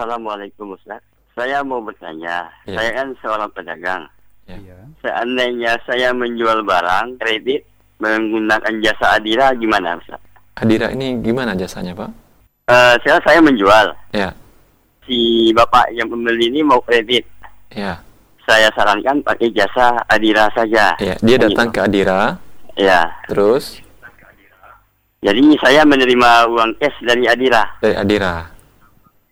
Assalamualaikum Ustaz. Saya mau bertanya, Iya. saya kan seorang pedagang. Ya. Iya. Seandainya saya menjual barang kredit menggunakan jasa Adira gimana Ustaz? Adira ini gimana jasanya, Pak? Eh, saya saya menjual. Ya, Si bapak yang pembeli ini mau kredit. ya, Saya sarankan pakai jasa Adira saja. ya. Dia Kan datang gitu. ke Adira, Ya. terus Jadi saya menerima uang cash dari Adira. dari Adira.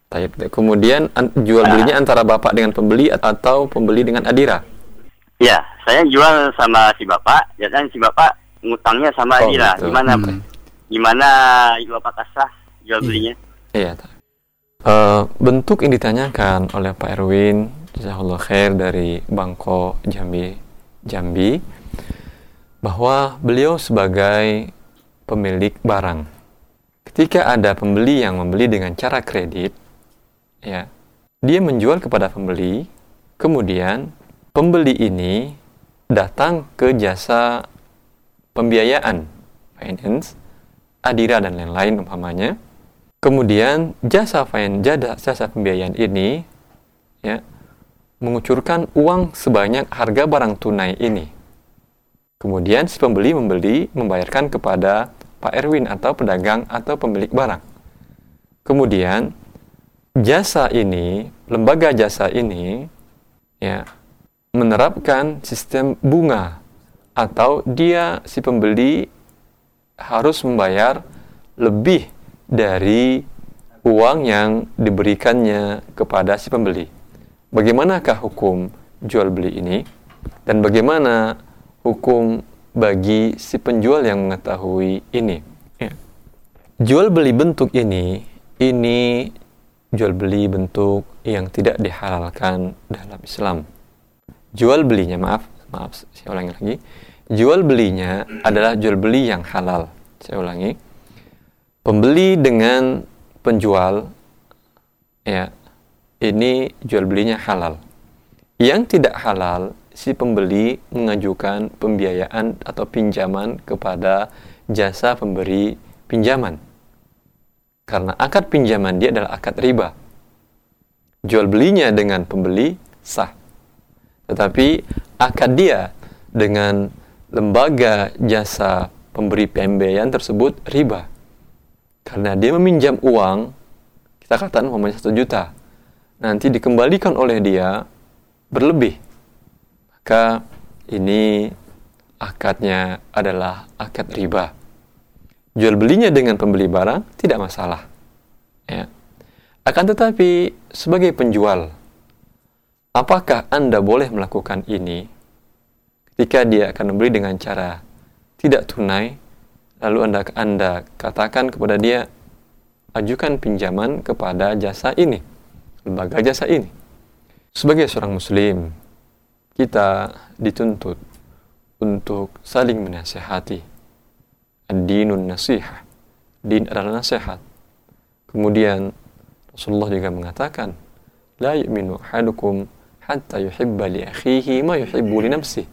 Taib. Kemudian an- jual belinya antara bapak dengan pembeli atau pembeli dengan Adira. Ya, saya jual sama si bapak, ya kan si bapak ngutangnya sama Oh, Adira. gitu. Gimana? Oke. Gimana ibu bapak kasah jual belinya? Iya. Taib. Eh, bentuk yang ditanyakan oleh Pak Erwin, Jazakallah khair dari Bangko Jambi, Jambi, bahwa beliau sebagai pemilik barang. Ketika ada pembeli yang membeli dengan cara kredit, ya, dia menjual kepada pembeli, kemudian pembeli ini datang ke jasa pembiayaan, finance, Adira dan lain-lain umpamanya. Kemudian jasa fin jasa, jasa pembiayaan ini ya mengucurkan uang sebanyak harga barang tunai ini. Kemudian si pembeli membeli membayarkan kepada Pak Erwin atau pedagang atau pemilik barang. Kemudian jasa ini, lembaga jasa ini ya menerapkan sistem bunga atau dia si pembeli harus membayar lebih dari uang yang diberikannya kepada si pembeli. Bagaimanakah hukum jual beli ini dan bagaimana hukum bagi si penjual yang mengetahui ini? Ya. Jual beli bentuk ini ini jual beli bentuk yang tidak dihalalkan dalam Islam. Jual belinya maaf, maaf saya ulangi lagi. Jual belinya adalah jual beli yang halal. Saya ulangi. Pembeli dengan penjual ya ini jual belinya halal. Yang tidak halal si pembeli mengajukan pembiayaan atau pinjaman kepada jasa pemberi pinjaman. Karena akad pinjaman dia adalah akad riba. Jual belinya dengan pembeli sah. Tetapi akad dia dengan lembaga jasa pemberi pembiayaan tersebut riba. Karena dia meminjam uang, kita katakan umpamanya satu juta, nanti dikembalikan oleh dia berlebih. Maka ini akadnya adalah akad riba. Jual belinya dengan pembeli barang tidak masalah. Ya. Akan tetapi sebagai penjual, apakah Anda boleh melakukan ini ketika dia akan membeli dengan cara tidak tunai, lalu Anda Anda katakan kepada dia ajukan pinjaman kepada jasa ini, lembaga jasa ini. Sebagai seorang muslim, kita dituntut untuk saling menasehati. Ad-dinun nasihah. Din adalah nasihat. Kemudian Rasulullah juga mengatakan, La yu'minu ahadukum hatta yuhibba li akhihi ma yuhibbu li nafsih.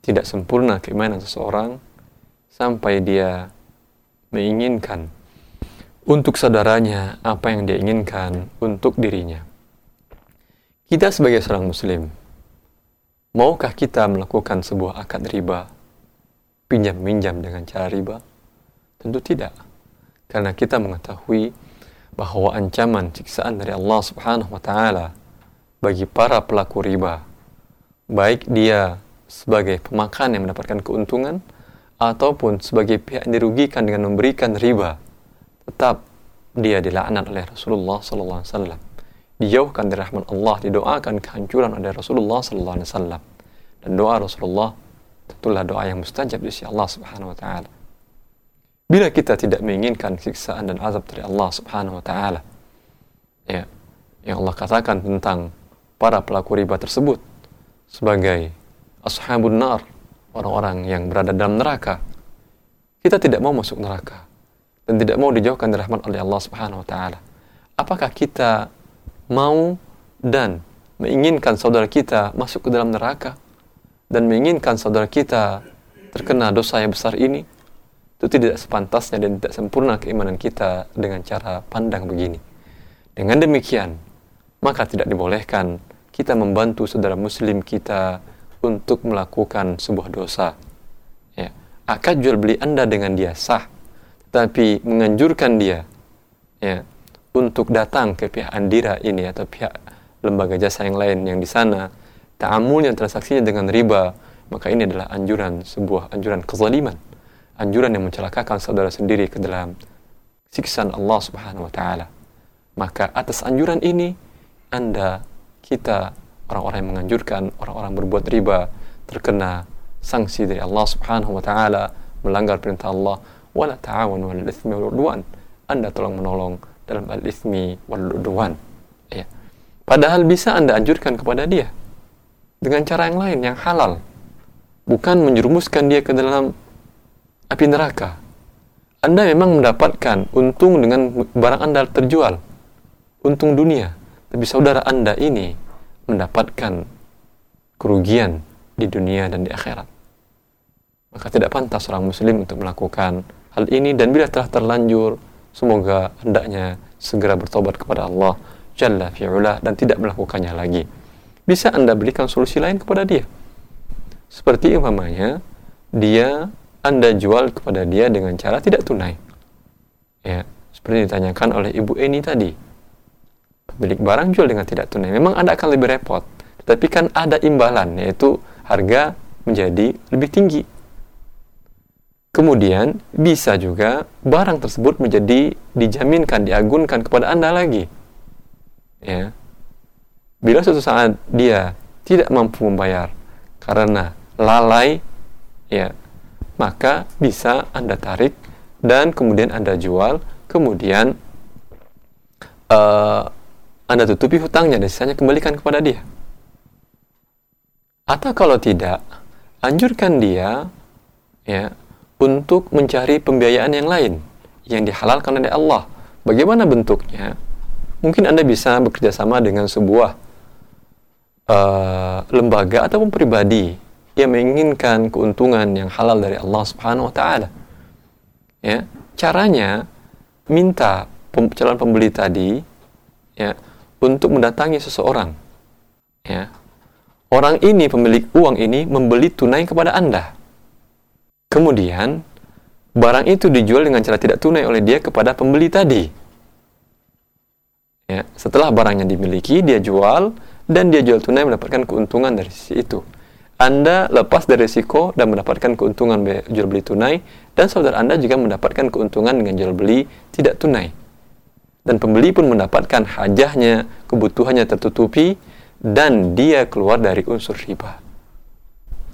Tidak sempurna keimanan seseorang sampai dia menginginkan untuk saudaranya apa yang dia inginkan untuk dirinya. Kita sebagai seorang muslim, maukah kita melakukan sebuah akad riba, pinjam-minjam dengan cara riba? Tentu tidak. Karena kita mengetahui bahwa ancaman siksaan dari Allah Subhanahu wa taala bagi para pelaku riba, baik dia sebagai pemakan yang mendapatkan keuntungan ataupun sebagai pihak yang dirugikan dengan memberikan riba, tetap dia dilaknat oleh Rasulullah sallallahu alaihi wasallam. Dijauhkan dari rahmat Allah, didoakan kehancuran oleh Rasulullah sallallahu alaihi wasallam. Dan doa Rasulullah tentulah doa yang mustajab di sisi Allah Subhanahu wa taala. Bila kita tidak menginginkan siksaan dan azab dari Allah Subhanahu wa taala, ya, yang Allah katakan tentang para pelaku riba tersebut sebagai ashabun nar, orang-orang yang berada dalam neraka. Kita tidak mau masuk neraka dan tidak mau dijauhkan dari rahmat oleh Allah Subhanahu wa taala. Apakah kita mau dan menginginkan saudara kita masuk ke dalam neraka dan menginginkan saudara kita terkena dosa yang besar ini? Itu tidak sepantasnya dan tidak sempurna keimanan kita dengan cara pandang begini. Dengan demikian, maka tidak dibolehkan kita membantu saudara muslim kita untuk melakukan sebuah dosa. Ya. Akad jual beli Anda dengan dia sah, tapi menganjurkan dia ya untuk datang ke pihak Andira ini atau pihak lembaga jasa yang lain yang di sana ta'amul yang transaksinya dengan riba maka ini adalah anjuran sebuah anjuran kezaliman anjuran yang mencelakakan saudara sendiri ke dalam siksaan Allah Subhanahu wa taala maka atas anjuran ini Anda kita orang-orang yang menganjurkan orang-orang berbuat riba terkena sanksi dari Allah Subhanahu wa taala melanggar perintah Allah wala ta'awanu 'alal itsmi wal 'udwan Anda tolong menolong dalam al-ithmi wal-udwan. Ya. Padahal bisa Anda anjurkan kepada dia dengan cara yang lain yang halal. Bukan menjerumuskan dia ke dalam api neraka. Anda memang mendapatkan untung dengan barang Anda terjual. Untung dunia. Tapi saudara Anda ini mendapatkan kerugian di dunia dan di akhirat. Maka tidak pantas seorang muslim untuk melakukan hal ini dan bila telah terlanjur Semoga hendaknya segera bertobat kepada Allah Jalla fi'ula dan tidak melakukannya lagi. Bisa Anda berikan solusi lain kepada dia. Seperti umpamanya, dia Anda jual kepada dia dengan cara tidak tunai. Ya, seperti ditanyakan oleh Ibu Eni tadi. Pemilik barang jual dengan tidak tunai. Memang Anda akan lebih repot. Tapi kan ada imbalan, yaitu harga menjadi lebih tinggi. Kemudian bisa juga barang tersebut menjadi dijaminkan, diagunkan kepada Anda lagi. Ya. Bila suatu saat dia tidak mampu membayar karena lalai, ya, maka bisa Anda tarik dan kemudian Anda jual, kemudian uh, Anda tutupi hutangnya dan sisanya kembalikan kepada dia. Atau kalau tidak, anjurkan dia ya untuk mencari pembiayaan yang lain yang dihalalkan oleh Allah. Bagaimana bentuknya? Mungkin Anda bisa bekerja sama dengan sebuah uh, lembaga ataupun pribadi yang menginginkan keuntungan yang halal dari Allah Subhanahu wa taala. Ya, caranya minta calon pembeli tadi ya untuk mendatangi seseorang. Ya. Orang ini pemilik uang ini membeli tunai kepada Anda Kemudian, barang itu dijual dengan cara tidak tunai oleh dia kepada pembeli tadi. Ya, setelah barangnya dimiliki, dia jual dan dia jual tunai mendapatkan keuntungan dari sisi itu. Anda lepas dari risiko dan mendapatkan keuntungan jual beli tunai dan saudara Anda juga mendapatkan keuntungan dengan jual beli tidak tunai. Dan pembeli pun mendapatkan hajahnya, kebutuhannya tertutupi dan dia keluar dari unsur riba.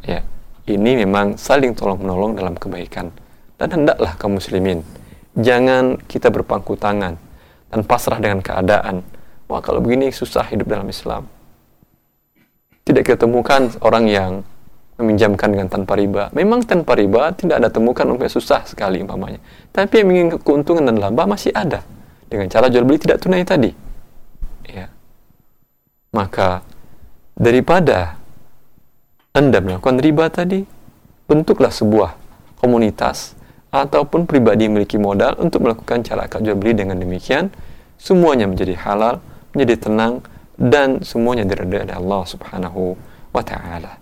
Ya ini memang saling tolong-menolong dalam kebaikan. Dan hendaklah kaum muslimin, jangan kita berpangku tangan dan pasrah dengan keadaan. Wah, kalau begini susah hidup dalam Islam. Tidak kita temukan orang yang meminjamkan dengan tanpa riba. Memang tanpa riba tidak ada temukan sampai susah sekali umpamanya. Tapi yang ingin keuntungan dan laba masih ada dengan cara jual beli tidak tunai tadi. Ya. Maka daripada anda melakukan riba tadi, bentuklah sebuah komunitas ataupun pribadi yang memiliki modal untuk melakukan cara jual beli dengan demikian semuanya menjadi halal, menjadi tenang dan semuanya diridai oleh Allah Subhanahu wa taala.